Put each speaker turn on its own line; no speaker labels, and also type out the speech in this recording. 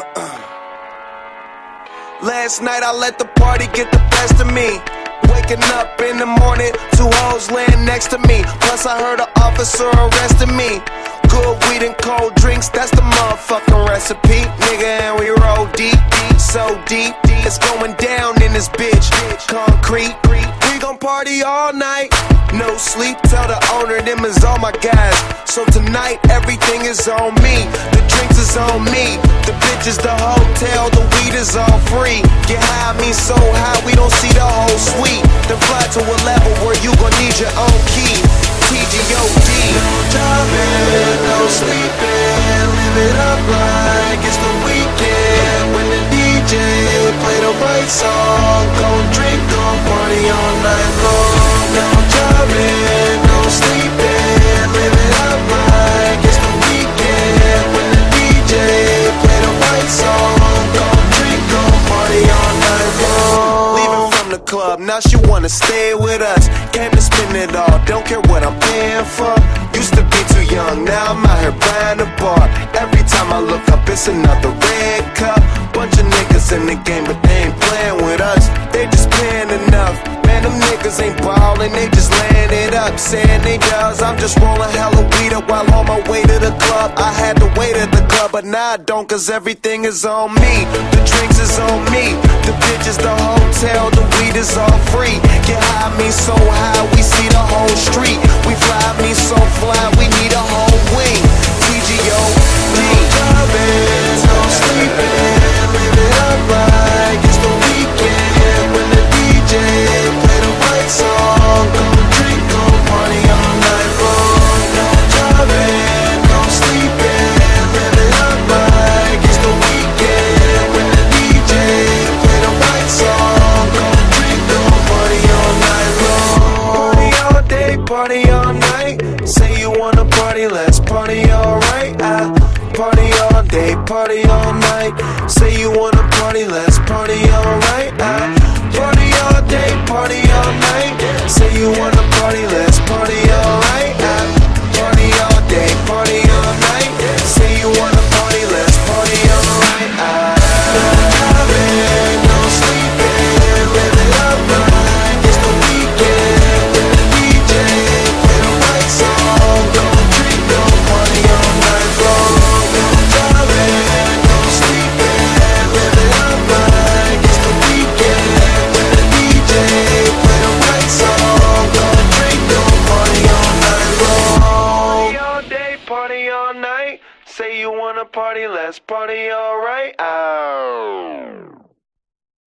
Last night I let the party get the best of me. Waking up in the morning, two hoes laying next to me. Plus I heard an officer arresting me. Good weed and cold drinks, that's the motherfucking recipe, nigga. And we roll deep, deep, so deep, deep. It's going down in this bitch. Concrete party all night. No sleep, tell the owner them is all my guys. So tonight everything is on me. The drinks is on me. The bitches, the hotel, the weed is all free. Get high, me so high we don't see the whole suite. Then fly to a level where you gon' need your own key. TGOD. No driving, no sleeping, live it up like it's the weekend. When the DJ play the right song, night long. No no sleeping, live it up. When the DJ song, drink, go party all night long. Leaving from the club, now she wanna stay with us. Came to spend it all, don't care what I'm paying for. Used to be too young, now I'm out here buying a bar. Every time I look up, it's another red cup. Bunch of niggas in the game, but they ain't playing with us. They just paying enough. Man, them niggas ain't ballin', they just laying it up. Saying they does, I'm just rolling hella weed up while on my way to the club. I had to wait at the club, but now I don't, cause everything is on me. The drinks is on me, the bitches, night. Say you wanna party, let's party alright. I party all day, party all night. Say you wanna party, let's party alright. I party all day, party all night. Night. Say you wanna party, let's party alright. Oh.